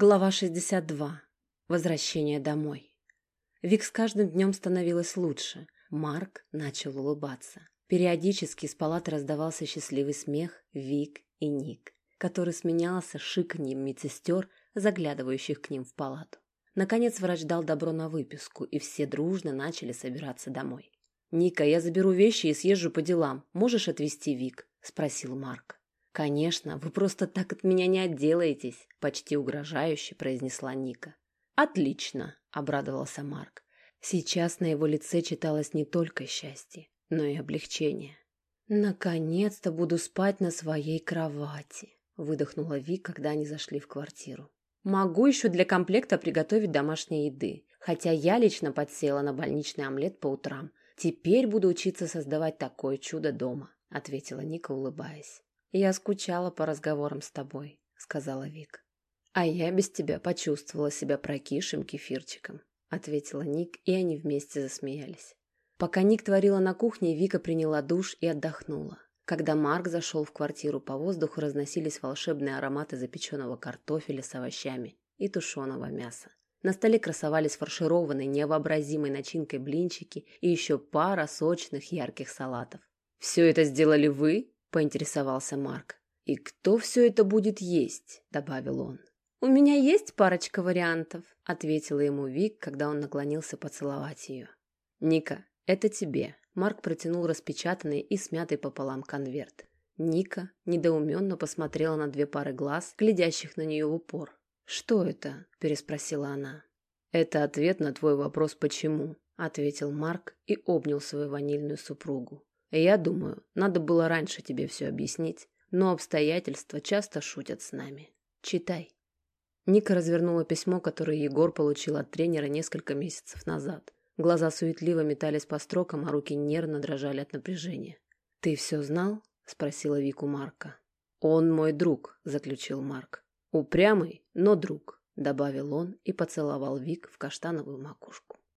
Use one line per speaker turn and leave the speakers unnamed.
Глава 62. Возвращение домой. Вик с каждым днем становилось лучше. Марк начал улыбаться. Периодически из палаты раздавался счастливый смех Вик и Ник, который сменялся шиканьем медсестер, заглядывающих к ним в палату. Наконец врач дал добро на выписку, и все дружно начали собираться домой. «Ника, я заберу вещи и съезжу по делам. Можешь отвезти Вик?» – спросил Марк. «Конечно, вы просто так от меня не отделаетесь», — почти угрожающе произнесла Ника. «Отлично», — обрадовался Марк. Сейчас на его лице читалось не только счастье, но и облегчение. «Наконец-то буду спать на своей кровати», — выдохнула Ви, когда они зашли в квартиру. «Могу еще для комплекта приготовить домашней еды, хотя я лично подсела на больничный омлет по утрам. Теперь буду учиться создавать такое чудо дома», — ответила Ника, улыбаясь. «Я скучала по разговорам с тобой», — сказала Вик. «А я без тебя почувствовала себя прокисшим кефирчиком», — ответила Ник, и они вместе засмеялись. Пока Ник творила на кухне, Вика приняла душ и отдохнула. Когда Марк зашел в квартиру, по воздуху разносились волшебные ароматы запеченного картофеля с овощами и тушеного мяса. На столе красовались фаршированные невообразимой начинкой блинчики и еще пара сочных ярких салатов. «Все это сделали вы?» — поинтересовался Марк. «И кто все это будет есть?» — добавил он. «У меня есть парочка вариантов», — ответила ему Вик, когда он наклонился поцеловать ее. «Ника, это тебе». Марк протянул распечатанный и смятый пополам конверт. Ника недоуменно посмотрела на две пары глаз, глядящих на нее в упор. «Что это?» – переспросила она. «Это ответ на твой вопрос «почему?», – ответил Марк и обнял свою ванильную супругу. Я думаю, надо было раньше тебе все объяснить, но обстоятельства часто шутят с нами. Читай. Ника развернула письмо, которое Егор получил от тренера несколько месяцев назад. Глаза суетливо метались по строкам, а руки нервно дрожали от напряжения. «Ты все знал?» – спросила Вику Марка. «Он мой друг», – заключил Марк. «Упрямый, но друг», – добавил он и поцеловал Вик в каштановую макушку.